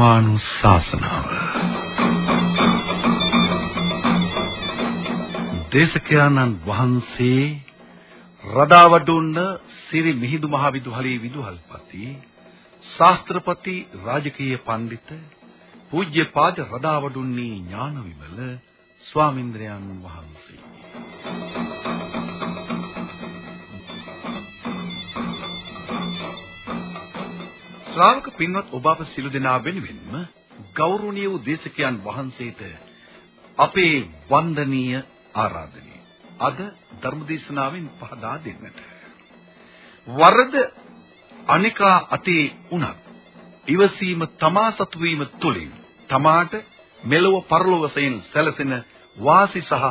ධර්මානුශාසනාව. දේශකයන්න් වහන්සේ රදාවඩුන්න සිරි මිහිඳු මහ විදුහලේ විදුහල්පති ශාස්ත්‍රපති රාජකීය පඬිත පූජ්‍යපාද රදාවඩුන්නී ඥානවිමල ස්වාමින්ද්‍රයන් වහන්සේ. ශ්‍රාවක පින්වත් ඔබ අප සිළු දෙනා වෙනුවෙන්ම ගෞරවනීය වූ දේශකයන් වහන්සේට අපේ වන්දනීය ආරාධනය. අද ධර්මදේශනාවෙන් පහදා දෙන්නට. වරද අනිකා අතේ උනත් ඉවසීම තමා සතු වීම තුළින් තමාට මෙලොව පරලොව වශයෙන් සැලසෙන වාසි සහ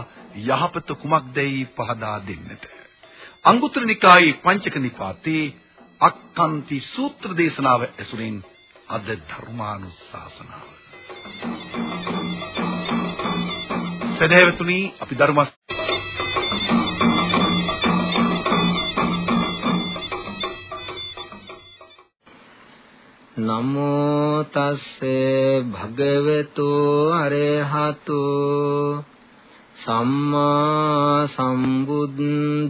යහපත කුමක්දයි පහදා දෙන්නට. අංගුත්තර නිකායේ පංචක නිපාතේ අක්කන්ති සූත්‍ර දේශනාව ඇසුරින් අද ධර්මානුශාසනාව. සදහැවතුනි අපි ධර්ම නමෝ තස්සේ භගවතු අරහතු සම්මා සම්බුද්දස්සේ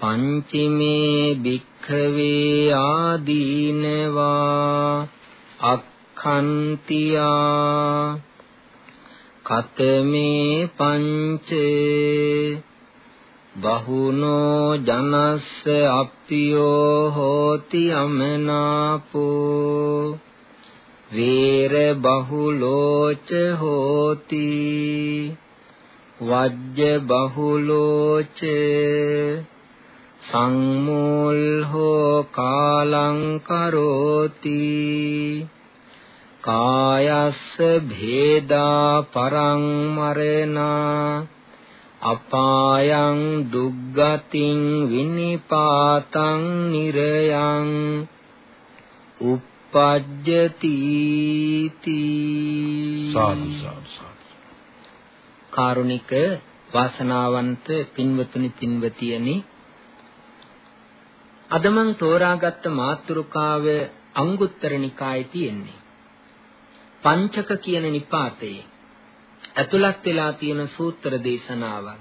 පංචමේ භික්ඛවේ ආදීනවා අක්ඛන්තියා කතමේ පංචේ බහුනෝ ජනස්ස අප්පියෝ හෝති අමනාපෝ වේර බහුලෝච හෝති වජ්ජ බහුලෝච සංමූල් හෝ කාලං කරෝති. කායස්ස භේදා පරං මරණා. අපායං දුග්ගතින් විනිපාතං නිරයං. uppajjati සාදු සාදු. කාරුණික වාසනාවන්ත පින්වතුනි පින්වතියනි අද මං තෝරාගත්ත මාතෘකාව අංගුත්තර නිකායේ තියෙන්නේ. පංචක කියන නිපාතයේ ඇතුළත් වෙලා තියෙන සූත්‍ර දේශනාවක්.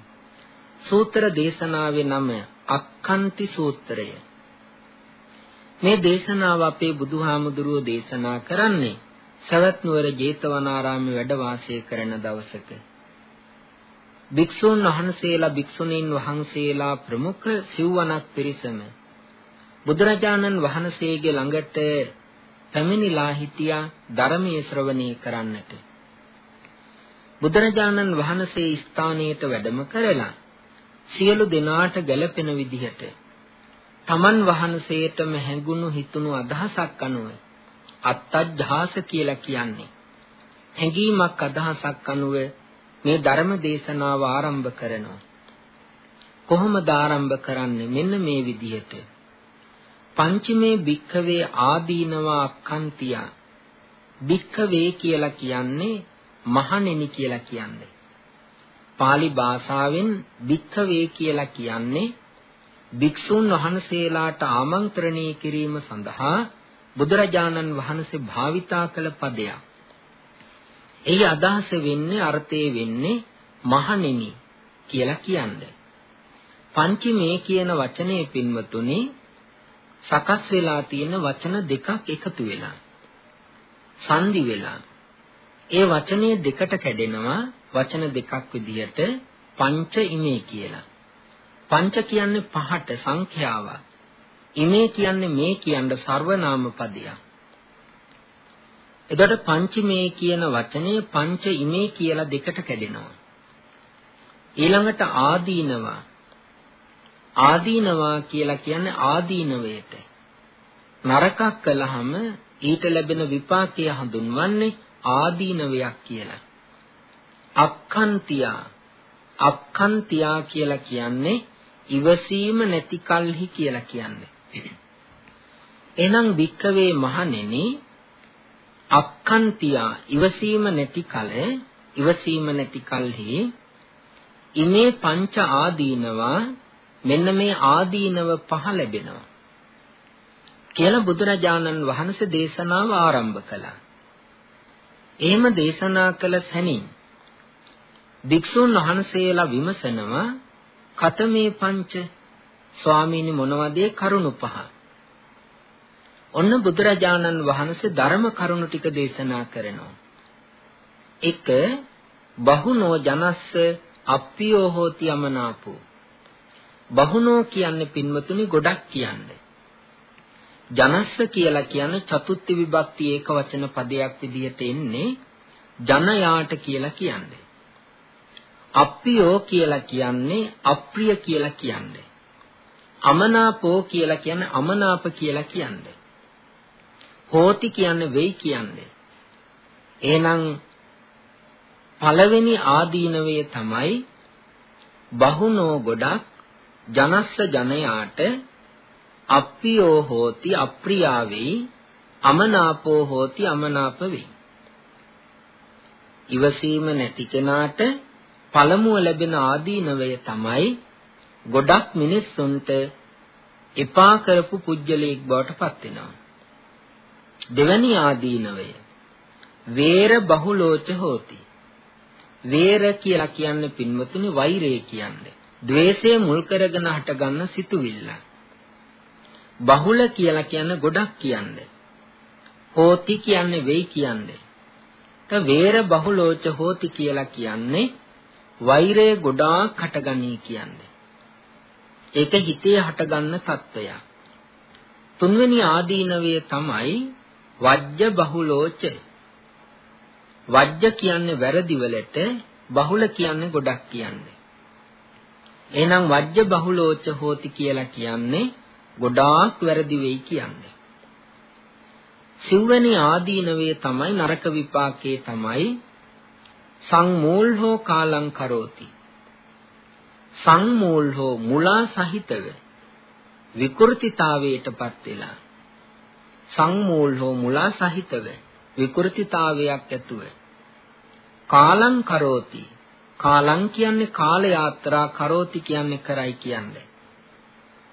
සූත්‍ර දේශනාවේ නම අක්ඛන්ති සූත්‍රය. මේ දේශනාව අපේ බුදුහාමුදුරුවෝ දේශනා කරන්නේ සවැත් නුවර ජේතවනාරාමේ වැඩ වාසය කරන දවසක. භික්ෂුන් වහන්සේලා භික්ෂුණීන් වහන්සේලා ප්‍රමුඛ සිව්වණක් පිරිසම බුදුරජාණන් වහන්සේගේ ළඟට පැමිණිලා හිටියා ධර්මයේ ශ්‍රවණය කරන්නට. බුදුරජාණන් වහන්සේ ස්ථානයට වැඩම කරලා සියලු දෙනාට ගැළපෙන විදිහට තමන් වහන්සේටම හැඟුණු හිතුණු අදහසක් අනුව අත්තජ්ජාස කියලා කියන්නේ. හැඟීමක් අදහසක් අනුව මේ ධර්ම දේශනාව ආරම්භ කරනවා. කොහොමද ආරම්භ කරන්නේ මෙන්න මේ විදිහට? පංචමේ භික්ඛවේ ආදීනවා අක්ඛන්තියා භික්ඛවේ කියලා කියන්නේ මහණෙනි කියලා කියන්නේ pāli භාෂාවෙන් භික්ඛවේ කියලා කියන්නේ භික්ෂුන් වහන්සේලාට ආමන්ත්‍රණය කිරීම සඳහා බුදුරජාණන් වහන්සේ භාවිතා කළ පදයක්. එහි අදහස වෙන්නේ අර්ථය වෙන්නේ මහණෙනි කියලා කියන්නේ. පංචමේ කියන වචනේ පින්වතුනි සකස් වෙලා තියෙන වචන දෙකක් එකතු වෙලා සංදි වෙලා ඒ වචනේ දෙකට කැඩෙනවා වචන දෙකක් විදිහට පංච ඉමේ කියලා. පංච කියන්නේ පහට සංඛ්‍යාවක්. ඉමේ කියන්නේ මේ කියන්න සර්වනාම පදයක්. එතකොට පංචමේ කියන වචනේ පංච ඉමේ කියලා දෙකට කැඩෙනවා. ඊළඟට ආදීනවා ආදීනවා කියලා කියන්නේ ආදීනවයට. නරකක් කළාම ඊට ලැබෙන විපාකය හඳුන්වන්නේ ආදීනවයක් කියලා. අක්ඛන්තියා අක්ඛන්තියා කියලා කියන්නේ ඉවසීම නැති කල්හි කියලා කියන්නේ. එහෙනම් වික්කවේ මහණෙනි අක්ඛන්තියා ඉවසීම නැති කල ඉවසීම නැති කල්හි ඉමේ පංච ආදීනවා මෙන්න මේ ආදීනව පහ ලැබෙනවා. කියලා බුදුරජාණන් වහන්සේ දේශනාව ආරම්භ කළා. එහෙම දේශනා කළ සැනින් භික්ෂුන් වහන්සේලා විමසනවා කතමේ පංච ස්වාමීනි මොනවද කරුණු පහ? ඔන්න බුදුරජාණන් වහන්සේ ධර්ම කරුණු ටික දේශනා කරනවා. එක බහුනෝ ජනස්ස අප්පියෝ හෝති යමනාපෝ. බහුනෝ කියන්නේ පින්වතුනි ගොඩක් කියන්නේ ජනස්ස කියලා කියන්නේ චතුත්ථ විභක්ති ඒක වචන පදයක් විදිහට එන්නේ ජනයාට කියලා කියන්නේ අප්පියෝ කියලා කියන්නේ අප්‍රිය කියලා කියන්නේ. අමනාපෝ කියලා කියන්නේ අමනාප කියලා කියන්නේ. හෝති කියන්නේ වෙයි කියන්නේ. එහෙනම් පළවෙනි ආදීනවය තමයි බහුනෝ ගොඩක් ජනස්ස ජනයාට අප්පියෝ හෝති අප්‍රියාවෙයි අමනාපෝ හෝති අමනාප වෙයි. ඉවසීම නැති කෙනාට පළමුව ලැබෙන ආදීනවය තමයි ගොඩක් මිනිස්සුන්ට එපා කරපු පුජ්‍යලයක් බවට පත් වෙනවා. දෙවැනි ආදීනවය වේර බහුලෝච හෝති. වේර කියලා කියන්නේ පින්වතුනි වෛරය කියන්නේ. ද්වේෂය මුල් කරගෙන හටගන්න සිතුවිල්ල. බහුල කියලා කියන්නේ ගොඩක් කියන්නේ. හෝති කියන්නේ වෙයි කියන්නේ. ත වේර බහුලෝච හෝති කියලා කියන්නේ වෛරය ගොඩාක් හටගනී කියන්නේ. ඒක හිතේ හටගන්න සත්වය. තුන්වෙනි ආදීනවයේ තමයි වජ්ජ බහුලෝච. වජ්ජ කියන්නේ වැරදි වලට බහුල කියන්නේ ගොඩක් කියන්නේ. එහෙනම් වජ්‍ය බහුලෝච හෝති කියලා කියන්නේ ගොඩාක් වැරදි වෙයි කියන්නේ. සිව්වැනි ආදීනවේ තමයි නරක විපාකයේ තමයි සංමූල්හෝ කාලං කරෝති සංමූල්හෝ මුලා සහිතව විකෘතිතාවයටපත් වෙලා සංමූල්හෝ මුලා සහිතව විකෘතිතාවයක් ඇතුව කාලං කරෝති කාලං කියන්නේ කාල යාත්‍රා කරෝති කියන්නේ කරයි කියන්නේ.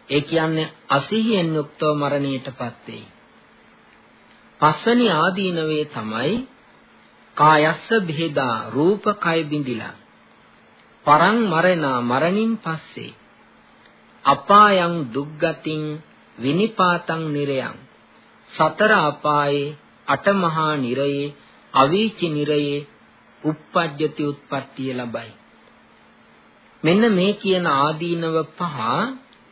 ඒ කියන්නේ අසිහියෙන් යුක්තව මරණයටපත් වෙයි. පස්වැනි ආදීනවේ තමයි කායස්ස බෙහෙදා රූප කය බිඳිලා පරං මරණා මරණින් පස්සේ අපායන් දුක්ගතින් විනිපාතං නිරයන් සතර අපායේ අටමහා නිරයේ අවීචි නිරයේ uppajjati utpattiය ලබයි මෙන්න මේ කියන ආදීනව පහ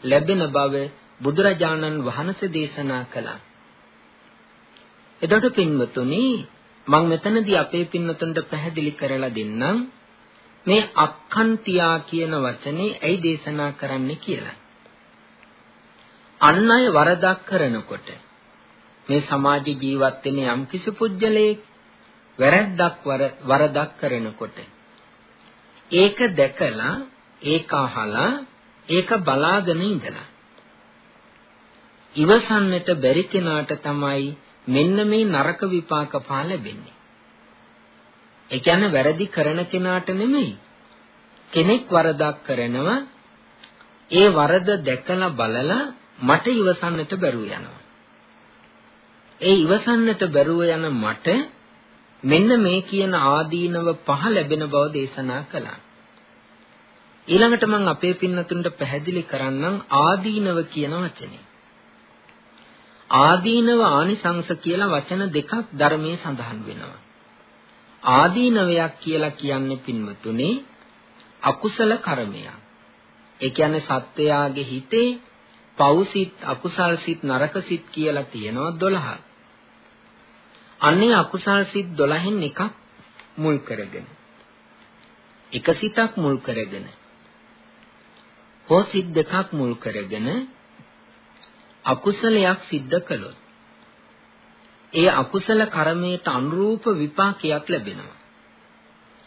ලැබෙන බව බුදුරජාණන් වහන්සේ දේශනා කළා එතකොට පින්වතුනි මම මෙතනදී අපේ පින්නතුන්ට පැහැදිලි කරලා දෙන්නම් මේ අක්ඛන්තියා කියන වචනේ ඇයි දේශනා කරන්නේ කියලා. අන් අය වරදක් කරනකොට මේ සමාජ ජීවත් වෙන යම් කිසි පුජ්‍යලයක් වැරද්දක් වරදක් කරනකොට ඒක දැකලා ඒක අහලා ඒක බලාගෙන ඉඳලා ඉවසන්නට බැරි කෙනාට තමයි මෙන්න මේ නරක විපාක පහ ලැබෙන්නේ. ඒ කියන්නේ වැරදි කරන කෙනාට නෙමෙයි. කෙනෙක් වරදක් කරනවා ඒ වරද දැකලා බලලා මට ඉවසන්නට බැරුව යනවා. ඒ ඉවසන්නට බැරුව යන මට මෙන්න මේ කියන ආදීනව පහ ලැබෙන බව දේශනා කළා. ඊළඟට මම අපේ පින්නතුන්ට පැහැදිලි කරන්නම් ආදීනව කියන වචනේ. ආදීනව ආනිසංස කියලා වචන දෙකක් ධර්මයේ සඳහන් වෙනවා. ආදීනවයක් කියලා කියන්නේ පින්වතුනේ අකුසල කර්මයක්. ඒ කියන්නේ සත්වයාගේ හිතේ පෞසිත අකුසල් සිත් නරක සිත් කියලා තියෙනවා 12ක්. අන්නේ අකුසල් සිත් 12න් එකක් මුල් කරගෙන එක සිතක් මුල් කරගෙන හෝ සිත් දෙකක් මුල් කරගෙන අකුසලයක් සිද්ධ කළොත් ඒ අකුසල කර්මයට අනුරූප විපාකයක් ලැබෙනවා.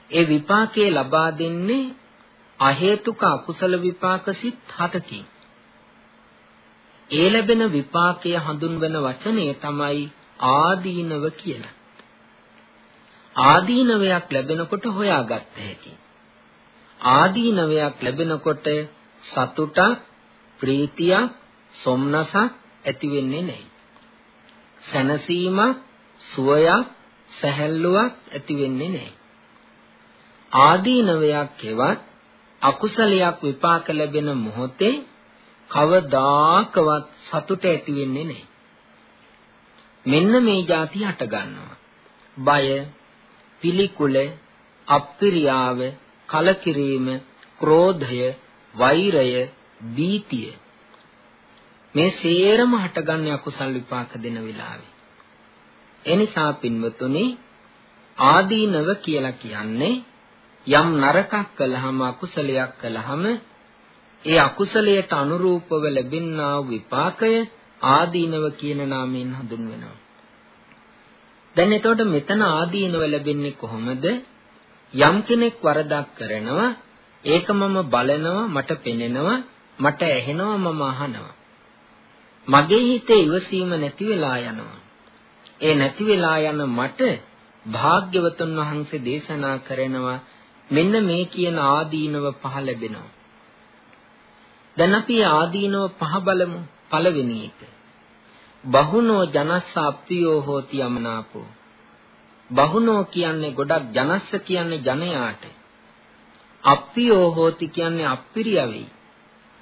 ඒ විපාකයේ ලබා දෙන්නේ අහේතුක අකුසල විපාක සිත් 7කින්. ඒ ලැබෙන විපාකය හඳුන්වන වචනය තමයි ආදීනව කියලා. ආදීනවයක් ලැබෙනකොට හොයාගත්ත හැකි. ආදීනවයක් ලැබෙනකොට සතුටක්, ප්‍රීතියක්, සොම්නසක් ඇති වෙන්නේ නැහැ. සැනසීමක්, සුවයක්, සැහැල්ලුවක් ඇති වෙන්නේ නැහැ. ආදීනවයක් එවත් අකුසලයක් විපාක ලැබෙන මොහොතේ කවදාකවත් සතුට ඇති වෙන්නේ නැහැ. මෙන්න මේ જાති හට ගන්නවා. බය, පිළිකුල, අප්පිරියාව, කලකිරීම, ක්‍රෝධය, වෛරය, බීතිය. මේ සේරම හටගන්නේ අකුසල් විපාක දෙන වෙලාවේ. එනිසා පින්වතුනි ආදීනව කියලා කියන්නේ යම් නරකක් කළාම අකුසලයක් කළාම ඒ අකුසලයට අනුරූපව ලැබෙනා විපාකය ආදීනව කියන නාමයෙන් හඳුන්වනවා. දැන් එතකොට මෙතන ආදීනව ලැබෙන්නේ කොහොමද? යම් කෙනෙක් වරදක් කරනවා ඒක මම බලනවා මට පෙනෙනවා මට ඇහෙනවා මම අහනවා. මගේ හිතේ ඉවසීම නැති වෙලා යනවා. ඒ නැති වෙලා යන මට භාග්‍යවතුන් වහන්සේ දේශනා කරනවා මෙන්න මේ කියන ආදීනව පහ ලැබෙනවා. දැන් අපි ආදීනව පහ බලමු. පළවෙනි එක. බහුනෝ ජනස්ස අප්පියෝ හෝති යමනාපෝ. බහුනෝ කියන්නේ ගොඩක් ජනස්ස කියන්නේ ජනයාට. අප්පියෝ හෝති කියන්නේ අප්පිරිය වෙයි.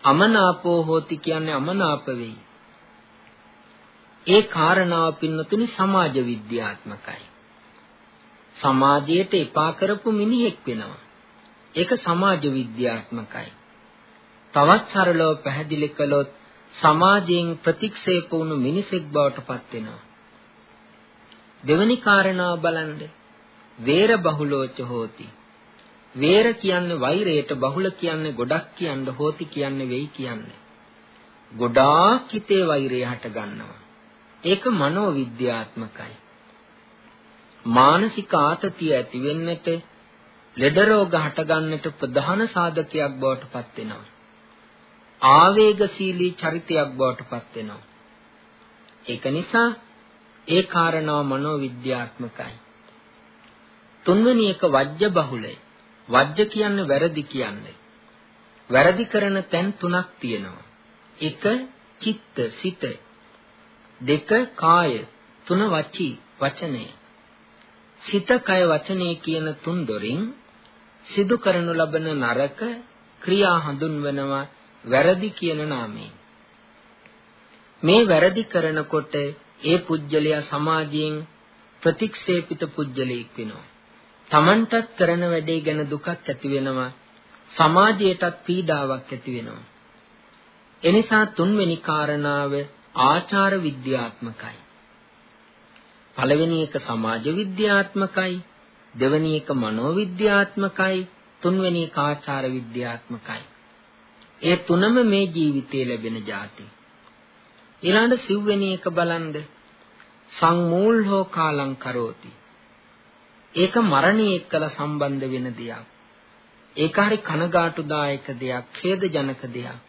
අමනාපෝ හෝති කියන්නේ අමනාප වෙයි. ඒ කාරණාව පින්නතුනි සමාජ විද්‍යාත්මකයි. සමාජයට එපා කරපු මිනිහෙක් වෙනවා. ඒක සමාජ විද්‍යාත්මකයි. තවත් සරලව පැහැදිලි කළොත් සමාජයෙන් ප්‍රතික්ෂේප වුණු මිනිසෙක් බවට පත් වෙනවා. දෙවැනි කාරණාව බලන්න. වේර බහුලෝච හෝති. වේර කියන්නේ වෛරයට බහුල කියන්නේ ගොඩක් කියන්න හෝති කියන්නේ වෙයි කියන්නේ. ගොඩාක් හිතේ වෛරය හට ගන්නවා. ඒක මනෝ විද්‍යාත්මකයි. මානසික ආතතිය ඇති වෙන්නට ලෙඩ රෝග හටගන්නට ප්‍රධාන සාධකයක් බවට පත් වෙනවා. ආවේගශීලී චරිතයක් බවට පත් වෙනවා. ඒක නිසා ඒ කාරණාව මනෝවිද්‍යාත්මකයි. තුන්වෙනි එක වජ්‍ය බහුලයි. වජ්‍ය කියන්නේ වැරදි කියන්නේ. වැරදි කරන තැන් තුනක් තියෙනවා. එක චිත්ත සිත දෙක කාය තුන වචී වචනය සිත කය වචනේ කියන තුන් දොරින් සිදු කරනු ලබන නරක ක්‍රියා හඳුන්වනවා වැරදි කියන නාමයෙන්. මේ වැරදි කරනකොට ඒ පුජ්‍යලයා සමාජයෙන් ප්‍රතික්ෂේපිත පුජ්‍යලයක් වෙනවා. Tamanටත් කරන වැඩේ ගැන දුකක් ඇති වෙනවා. සමාජයටත් පීඩාවක් ඇති වෙනවා. එනිසා තුන්වෙනි කාරණාව ආචාර විද්‍යාත්මකයි. පළවෙනි එක සමාජ විද්‍යාත්මකයි, දෙවෙනි එක මනෝ විද්‍යාත්මකයි, තුන්වෙනි එක ආචාර විද්‍යාත්මකයි. ඒ තුනම මේ ජීවිතයේ ලැබෙන જાති. ඊළඟ සිව්වෙනි එක බලන්ද සංමූල් හෝ කාලං කරෝති. ඒක මරණය එක්කලා සම්බන්ධ වෙන දෙයක්. ඒක හරි කනගාටුදායක දෙයක්, ඛේදජනක දෙයක්.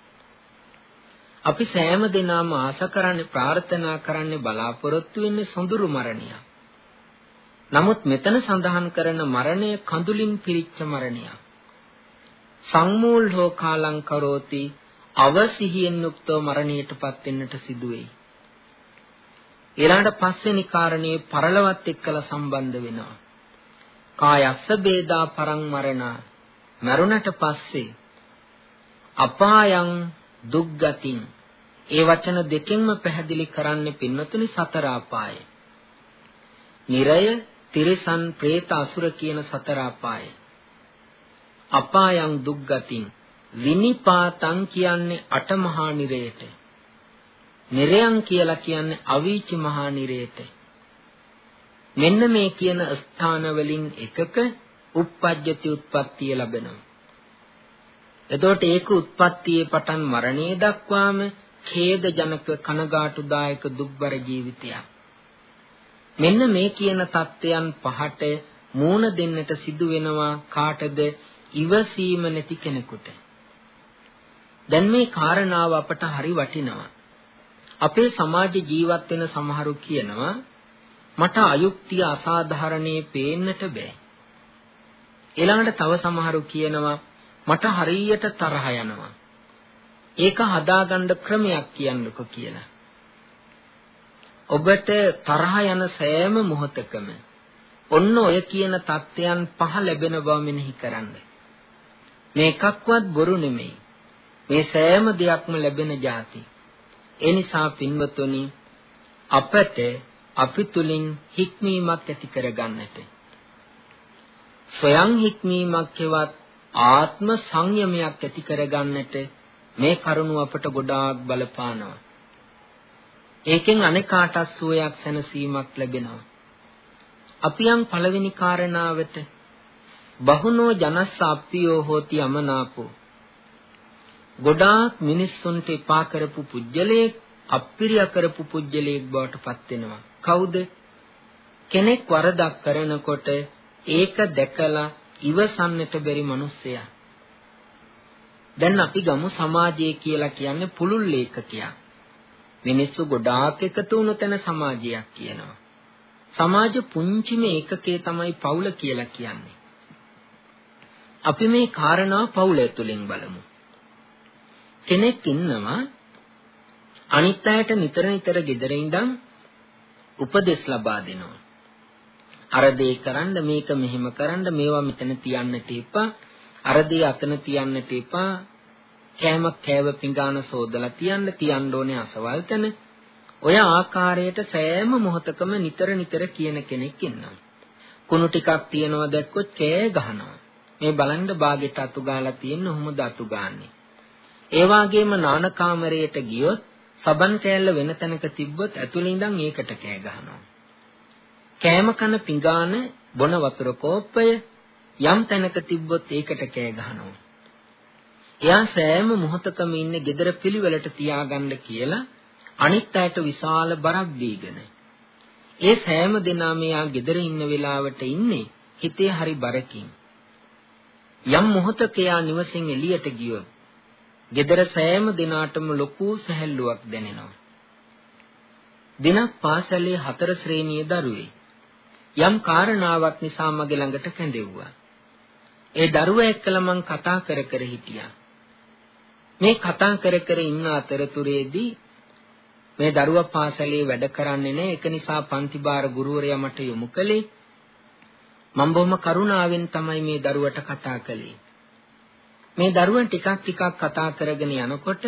අපි සෑම දිනම ආශ කරන්නේ ප්‍රාර්ථනා කරන්නේ බලාපොරොත්තු වෙන්නේ සොඳුරු මරණයක්. නමුත් මෙතන සඳහන් කරන මරණය කඳුලින් පිරිච්ච මරණයක්. සංමූල් හෝ කාලං කරෝති අවසිහියෙන් යුක්තව මරණයටපත් වෙන්නට සිදු වෙයි. ඊළඟට පස්වෙනි කාරණේ පරලවත් එක්කලා සම්බන්ධ වෙනවා. කායස්ස බේදා පරං මරණ මරුණට පස්සේ අපායන් දුක්ගතින් ඒ වචන දෙකෙන්ම පැහැදිලි කරන්නේ පින්නතුනි සතර අපාය. නිරය, තිරිසන්, പ്രേත, අසුර කියන සතර අපාය. අපායන් දුක්ගතින් විනිපාතං කියන්නේ අටමහා නිරයට. නිරයන් කියලා කියන්නේ අවීචි මහා නිරයට. මෙන්න මේ කියන ස්ථාන වලින් එකක uppajjati උත්පත්තිය ලැබෙනවා. එතකොට ඒක උත්පත්තියේ පටන් මරණය දක්වාම ඛේදජනක කනගාටුදායක දුක්බර ජීවිතයක්. මෙන්න මේ කියන தත්ත්වයන් පහට මූණ දෙන්නට සිදු වෙනවා කාටද ඉවසීම නැති කෙනෙකුට. දැන් මේ කාරණාව අපට හරි වටිනවා. අපේ සමාජ ජීවත් වෙන සමහරු කියනවා මට අයුක්තිය අසාධාරණේ පේන්නට බෑ. ඊළඟට තව සමහරු කියනවා මට හරියට තරහ යනවා. ඒක හදාගන්න ක්‍රමයක් කියන්නකෝ කියලා. ඔබට තරහ යන සෑම මොහොතකම ඔන්න ඔය කියන தත්ත්වයන් පහ ලැබෙන බව මෙනෙහි කරන්න. මේ එකක්වත් බොරු නෙමෙයි. මේ සෑම දෙයක්ම ලැබෙන જાති. ඒ නිසා පින්වතුනි අපට අපි තුලින් හික්මීමක් ඇති කරගන්නට ස්වයං හික්මීමක් හෙවත් ආත්ම සංයමයක් ඇති කරගන්නට මේ කරුණු අපට ගොඩාක් බලපානවා. ඒකෙන් අනේකාට සුවයක් සැනසීමක් ලැබෙනවා. අපි යම් පළවෙනි කාරණාවට බහුනෝ ජනස්ස අප්පියෝ හෝති අමනාපෝ ගොඩාක් මිනිස්සුන්ට එපා කරපු පුජ්‍යලයේ අප්පිරිය කරපු පුජ්‍යලයක් බවට පත් වෙනවා. කවුද? කෙනෙක් වරදක් කරනකොට ඒක දැකලා ඉවසන්නට බැරි මිනිස්සයා. දැන් අපි ගමු සමාජය කියලා කියන්නේ පුළුල් ඒකකයක්. මිනිස්සු ගොඩාක් එකතු වුණු තැන සමාජයක් කියනවා. සමාජ පුංචිම ඒකකේ තමයි පවුල කියලා කියන්නේ. අපි මේ කාරණා පවුල ඇතුලෙන් බලමු. කෙනෙක් ඉන්නවා අනිත් අයට නිතර නිතර gedare ඉඳන් උපදෙස් ලබා දෙනවා. අර දේ කරන්න මේක මෙහෙම කරන්න මේවා මෙතන තියන්නට එපා. අර දේ අතන තියන්නට එපා. කෑම කෑව පිඟාන සෝදලා තියන්න තියන්න ඕනේ අසවල් තැන. ඔය ආකාරයට සෑම මොහොතකම නිතර නිතර කියන කෙනෙක් ඉන්නවා. කුණු ටිකක් තියනවා දැක්කොත් කෑ ගහනවා. මේ බලන්න බාගෙට අතු ගාලා තියෙන ඔහොමද අතු ගාන්නේ. ඒ වගේම නාන කාමරයට ගියොත් සබන් කෑල්ල වෙන තැනක තිබ්බොත් ඇතුළේ ඉඳන් ඒකට කෑ ගහනවා. කෑම කන පිඟාන බොන වතුර කෝප්පය යම් තැනක තිබ්බොත් ඒකට කෑ ගහනවා. එයා සෑම මොහොතකම ඉන්නේ gedara පිළිවෙලට තියාගන්න කියලා අනිත් අයට විශාල බරක් දීගෙන. ඒ සෑම දෙනාම එයා gedara ඉන්න වෙලාවට ඉන්නේ හිතේ හරි බරකින්. යම් මොහොතක එයා නිවසින් එළියට ගියොත් gedara සෑම දිනාටම ලොකු සැහැල්ලුවක් දැනෙනවා. දිනක් පාසලේ හතර ශ්‍රේණියේ දරුවෙක් යම් කාරණාවක් නිසා මගේ ළඟට කැඳෙව්වා. ඒ දරුවා එක්කලා මං කතා කර කර හිටියා. මේ කතා කර කර ඉන්න අතරතුරේදී මේ දරුවා පාසලේ වැඩ කරන්නේ නැහැ. ඒක නිසා පන්තිබාර ගුරුවරයා මට යොමු කළේ. මම බොහොම කරුණාවෙන් තමයි මේ දරුවට කතා කළේ. මේ දරුවන් ටිකක් ටිකක් කතා කරගෙන යනකොට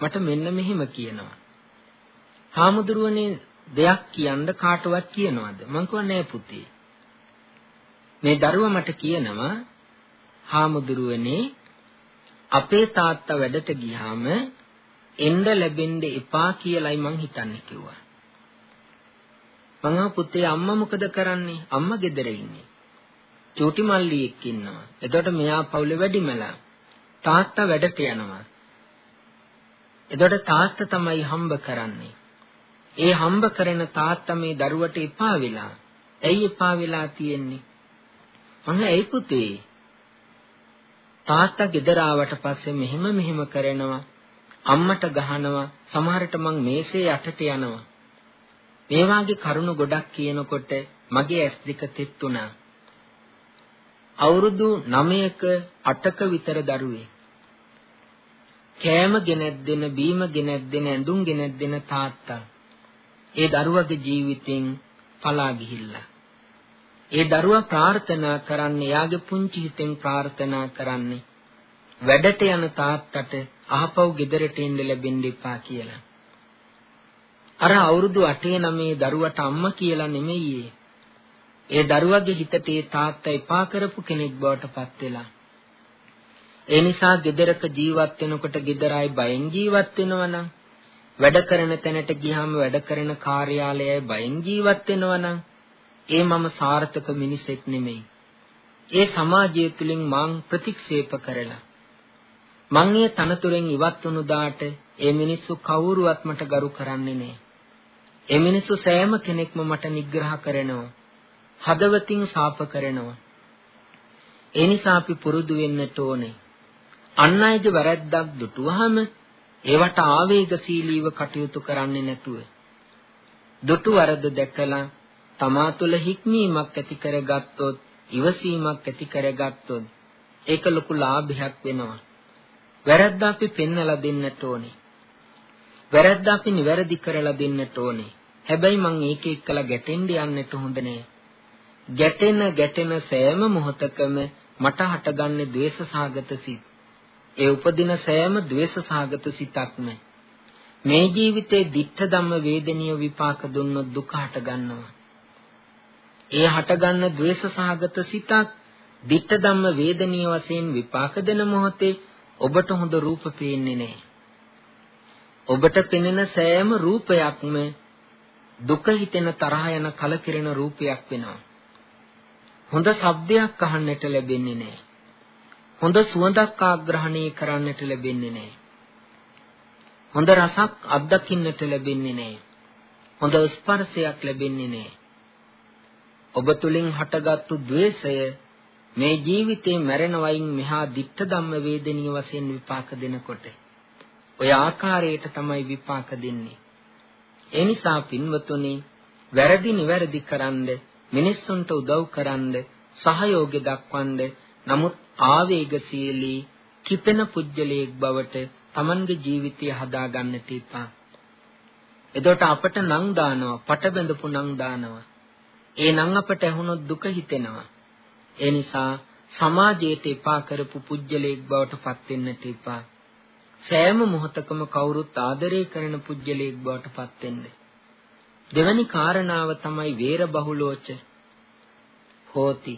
මට මෙන්න මෙහෙම කියනවා. හාමුදුරුවනේ දෙයක් කියන්න කාටවත් කියනවද? මං කිව්වා නෑ පුතේ. මේ දරුවා මට කියනවා හාමුදුරුවනේ අපේ තාත්තා වැඩට ගියාම එන්න ලැබෙන්න එපා කියලයි මං හිතන්නේ කිව්වා. මං පුතේ අම්මා මොකද කරන්නේ? අම්මා ගෙදර ඉන්නේ. චූටි මල්ලියෙක් ඉන්නවා. එතකොට මෙයා පවුලේ වැඩිමලා. තාත්තා වැඩට යනවා. එතකොට තාත්තා තමයි හම්බ කරන්නේ. ඒ හම්බ කරන තාත්තා මේ දරුවට එපා වෙලා. ඇයි එපා වෙලා තියෙන්නේ? මම ඇයි පුතේ? තාත්තා ගෙදර ආවට පස්සේ මෙහෙම මෙහෙම කරනවා. අම්මට ගහනවා. සමහරට මං මේසේ යටට යනවා. මේ වාගේ කරුණු ගොඩක් කියනකොට මගේ ඇස් දෙක තෙත් වුණා. අවුරුදු 9ක 8ක විතර දරුවේ. කෑම ගෙනත් දෙන බීම ගෙනත් දෙන ඇඳුම් ගෙනත් දෙන තාත්තා ඒ දරුවගේ ජීවිතෙන් පලා ගිහිල්ලා. ඒ දරුවා ප්‍රාර්ථනා කරන්නේ යාගේ පුංචි හිතෙන් ප්‍රාර්ථනා කරන්නේ වැඩට යන තාත්තට අහපව් ගෙදරට එන්න ලැබෙන්න එපා කියලා. අර අවුරුදු 8 9 දරුවට අම්මා කියලා නෙමෙයි ඒ දරුවගේ හිතට ඒ තාත්තා එපා කරපු කෙනෙක් බවට පත් වෙලා. ඒ නිසා ගෙදරක ජීවත් වෙනකොට ගෙදර අය බයෙන් ජීවත් වෙනවනම් වැඩ කරන තැනට ගියාම වැඩ කරන කාර්යාලයයි බයෙන් ජීවත් වෙනවනම් ඒ මම සාර්ථක මිනිසෙක් නෙමෙයි. ඒ සමාජය තුලින් මං ප්‍රතික්ෂේප කරලා මං ඒ තනතුරෙන් ඉවත් වුණු දාට ඒ මිනිස්සු කවුරුවත් මට ගරු කරන්නේ නැහැ. ඒ මිනිස්සු සෑම කෙනෙක්ම මට නිග්‍රහ කරනවා. හදවතින් සාප කරනවා. ඒ නිසා අපි පුරුදු වෙන්නට ඕනේ. අන් අයගේ වැරැද්දක් දුටුවාම ඒවට ආවේගශීලීව කටයුතු කරන්නේ නැතුව දුටු වරද දැකලා තමා තුළ හික්මීමක් ඇති කරගත්තොත් ඉවසීමක් ඇති කරගත්තොත් ඒක ලොකු ලාභයක් වෙනවා. වැරද්ද අපි පෙන්වලා දෙන්නට ඕනේ. වැරද්ද අපි නිවැරදි කරලා දෙන්නට ඕනේ. හැබැයි මං ඒක එක්කලා ගැටෙන්න යන්නට හොඳ නෑ. ගැටෙන ගැටෙන සෑම මොහොතකම මට හටගන්නේ ද්වේෂසහගත සිත්. ඒ උපදින සෑම ද්වේෂසහගත සිතක්ම මේ ජීවිතේ ditta ධම්ම වේදනීය විපාක දුන්නොත් දුක හට ගන්නවා. ඒ හටගන්න ද්වේෂසහගත සිතක් ditta ධම්ම වේදනීය වශයෙන් විපාක දෙන මොහොතේ ඔබට හොඳ රූප පේන්නේ නැහැ. ඔබට පෙනෙන සෑම රූපයක්ම දුක හිතෙන තරහ යන කලකිරෙන රූපයක් වෙනවා. හොඳ ශබ්දයක් අහන්නට ලැබෙන්නේ නැහැ. හොඳ සුවඳක් ආග්‍රහණය කරන්නට ලැබෙන්නේ නැහැ. හොඳ රසක් අත්දකින්නට ලැබෙන්නේ නැහැ. හොඳ ස්පර්ශයක් ලැබෙන්නේ නැහැ. ඔබ තුලින් හටගත්තු द्वේෂය මේ ජීවිතේ මැරෙන වයින් මෙහා ditta ධම්ම වේදනීය වශයෙන් විපාක දෙනකොට ඔය ආකාරයට තමයි විපාක දෙන්නේ. ඒ නිසා පින්වතුනි වැරදි නිවැරදි කරන්ද මිනිස්සුන්ට උදව් කරන්ද සහයෝගය දක්වන්ද නමුත් ආවේගශීලී කිපෙන පුජ්‍යලයක් බවට Tamange ජීවිතය හදාගන්නට එපා. එතකොට අපට නං දානවා, පට බැඳපු නං දානවා. ඒ නං අපට ඇහුනොත් දුක හිතෙනවා. ඒ නිසා සමාජයට එපා කරපු පුජ්‍යලයක් බවට පත් වෙන්නට එපා. සෑම මොහොතකම කවුරුත් ආදරය කරන පුජ්‍යලයක් බවට පත් වෙන්න. දෙවැනි කාරණාව තමයි වේර බහුලෝච හෝති.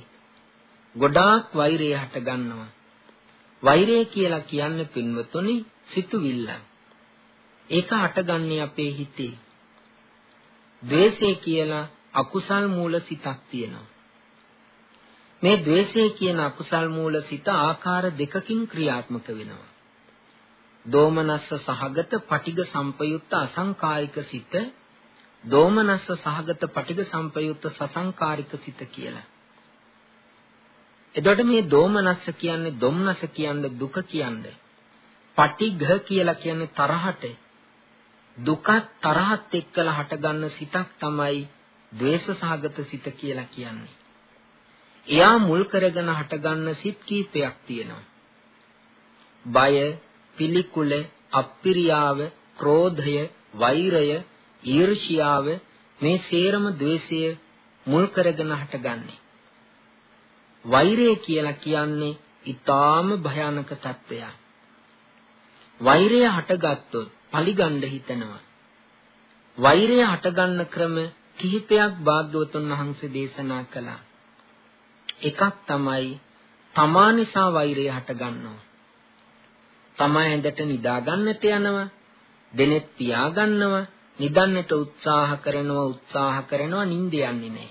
ගොඩාක් වෛරය හට ගන්නවා. වෛරය කියලා කියන්නේ පින්වතුනි සිතුවිල්ල. ඒක හටගන්නේ අපේ හිතේ. ද්වේෂය කියලා අකුසල් මූල සිතක් තියෙනවා. මේ ද්වේෂය කියන අකුසල් මූල සිත ආකාර දෙකකින් ක්‍රියාත්මක වෙනවා. දෝමනස්ස සහගත පටිග සංපයුක්ත අසංකායික සිත දෝමනස්ස සහගත පටිග සංපයුක්ත සසංකාරික සිත කියලා. එතකොට මේ දෝමනස්ස කියන්නේ ධම්නස කියන්නේ දුක කියන්නේ. පටිඝ කියලා කියන්නේ තරහට. දුක තරහත් එක්කලා හටගන්න සිතක් තමයි ද්වේෂ සහගත සිත කියලා කියන්නේ. එයා මුල් කරගෙන හටගන්න සිත් කීපයක් තියෙනවා. බය, පිළිකුල, අප්පිරියාව, ක්‍රෝධය, වෛරය, ඊර්ෂියාව මේ සේරම द्वේෂය මුල් කරගෙන හටගන්නේ. වෛරය කියලා කියන්නේ ඊටාම භයානක තත්ත්වයක්. වෛරය හටගත්තොත් පලිගණ්ඩ හිතනවා. වෛරය හටගන්න ක්‍රම කිහිපයක් භාග්‍යවතුන් වහන්සේ දේශනා කළා. එකක් තමයි තමා නිසා වෛරය හටගන්නවා. තමා ඇඳට නිදා ගන්නට යනවා, දෙනෙත් පියා ගන්නවා, නිදන්නට උත්සාහ කරනවා, උත්සාහ කරනවා නිින්ද යන්නේ නැහැ.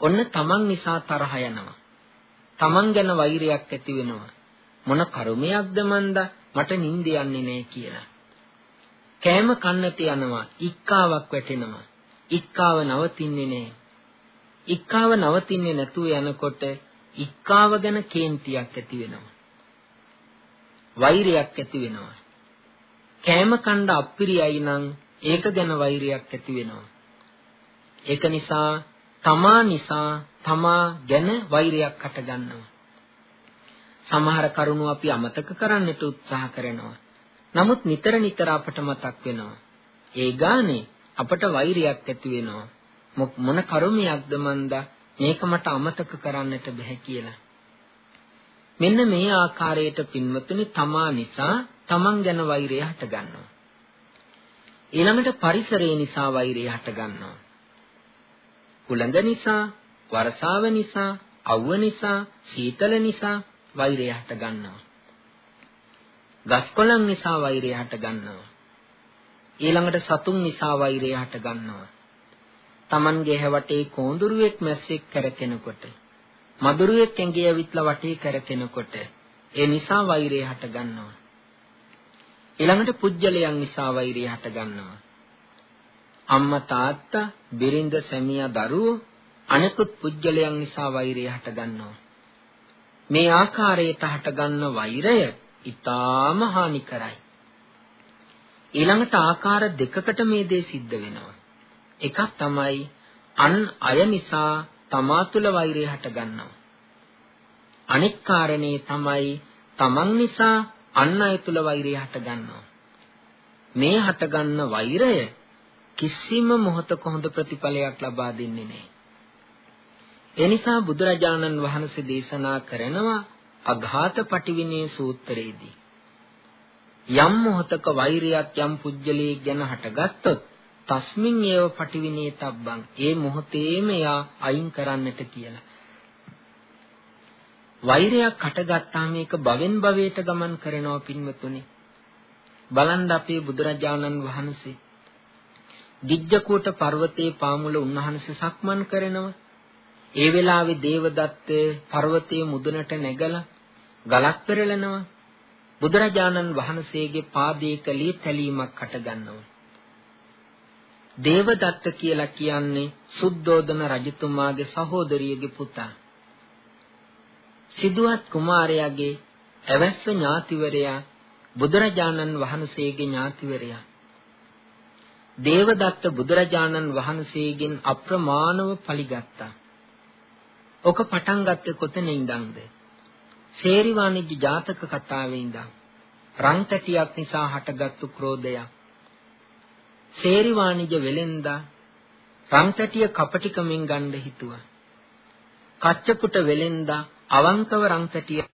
ඔන්න තමන් නිසා තරහ යනවා. තමන් ගැන වෛරයක් ඇති වෙනවා. මොන කර්මයක්ද මන්දා මට නිින්ද යන්නේ නැහැ කියලා. කෑම කන්නට යනවා, ඉක්කාවක් වැටෙනවා. ඉක්කාව නවතින්නේ නැහැ. ඉක්කාව නවතින්නේ නැතුව යනකොට ඉක්කාව ගැන කේන්තියක් ඇති වෙනවා. වෛරයක් ඇති වෙනවා. කෑම කණ්ඩ අප්පිරියයි නම් ඒක ගැන වෛරයක් ඇති වෙනවා. ඒක නිසා තමා නිසා තමා ගැන වෛරයක් හට ගන්නවා. සමහර කරුණු අපි අමතක කරන්නට උත්සාහ කරනවා. නමුත් නිතර නිතර අපට මතක් වෙනවා. ඒ ගානේ අපට වෛරයක් ඇති වෙනවා. මොන කර්මයක්ද මන්දා මේක මට අමතක කරන්නට බෑ කියලා. මෙන්න මේ ආකාරයට පින්වතුනි තමා නිසා තමන් ගැන වෛරය හට ගන්නවා. ඊළඟට පරිසරය නිසා වෛරය හට ගන්නවා. කුලඟ නිසා, වර්ෂාව නිසා, අවුව නිසා, සීතල නිසා වෛරය හට ගන්නවා. ගස්කොළන් නිසා වෛරය හට ගන්නවා. ඊළඟට සතුන් නිසා වෛරය හට ගන්නවා. Tamanගේ හැවටේ කෝඳුරුවෙක් මැස්සෙක් කරකිනකොට, මදුරුවෙක් ඇඟේ ඇවිත්ලා වටේ කරකිනකොට ඒ නිසා වෛරය හට ගන්නවා. ඊළඟට පුජ්‍යලයන් නිසා වෛරය හට ගන්නවා. අම්මා තාත්තා, බිරිඳ, සැමියා, දරුවෝ අනෙකුත් පුජ්‍යලයන් නිසා වෛරය හට ගන්නවා. මේ ආකාරයට හටගන්න වෛරය ඊටාම හානිකරයි. ඊළඟට ආකාර දෙකකට මේ දේ සිද්ධ වෙනවා. එකක් තමයි අන් අය නිසා තමා තුළ වෛරය හට ගන්නවා. අනෙක් කාරණේ තමයි තමන් නිසා අන් අය තුළ වෛරය හට ගන්නවා. මේ හටගන්න වෛරය කිසිම මොහතක හොඳ ප්‍රතිඵලයක් ලබා දෙන්නේ නැහැ. එනිසා බුදුරජාණන් වහන්සේ දේශනා කරනවා අඝාත පටිවිනේ සූත්‍රයේදී යම් මොහතක වෛරයක් යම් පුජ්‍යලයේ ගැන හටගත්තොත් තස්මින් ඒව පටිවිනේ තබ්බං ඒ මොහතේම යා අයින් කරන්නට කියලා වෛරයක් හටගත්තාම ඒක භවෙන් භවයට ගමන් කරනවා පින්වතුනි බලන්න අපේ බුදුරජාණන් වහන්සේ දිජ්ජකෝට පර්වතයේ පාමුල උන්වහන්සේ සක්මන් කරනවා ඒ වෙලාවේ දේවදත්ත පර්වතයේ මුදුනට නැගලා ගලක් පෙරලනවා. බුදුරජාණන් වහන්සේගේ පාදයේ කලී තැලීමක් හටගන්නවා. දේවදත්ත කියලා කියන්නේ සුද්ධෝදන රජතුමාගේ සහෝදරියගේ පුතා. සිදුවත් කුමාරයාගේ ඇවැස්ස ඥාතිවරයා බුදුරජාණන් වහන්සේගේ ඥාතිවරයා. දේවදත්ත බුදුරජාණන් වහන්සේගෙන් අප්‍රමාණව පලිගත්තා. ඔක පටන් ගත්තේ කොතන ඉඳන්ද? සේරි වාණිජ්‍ය ජාතක කතාවේ ඉඳන්. රන් තැටියක් නිසා හටගත්තු ක්‍රෝධයක්. සේරි වාණිජ්‍ය වෙලෙන්දා රන් තැටිය කපටිකමින් ගන්න හිතුවා. කච්චපුට වෙලෙන්දා අවංකව රන් තැටිය